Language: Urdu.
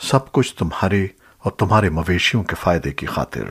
سب کچھ تمہارے اور تمہارے مویشیوں کے فائدے کی خاطر۔